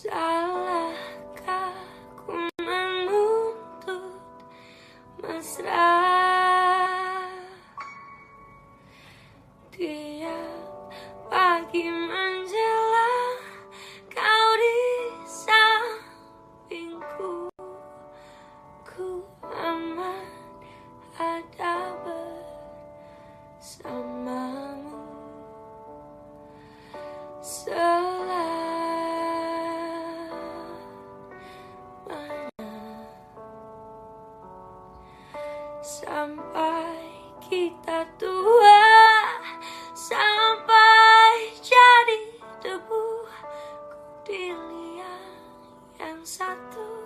Salahkah ku menuntut mesra Tiap pagi sampai kita tua sampai jadi debu ku yang satu.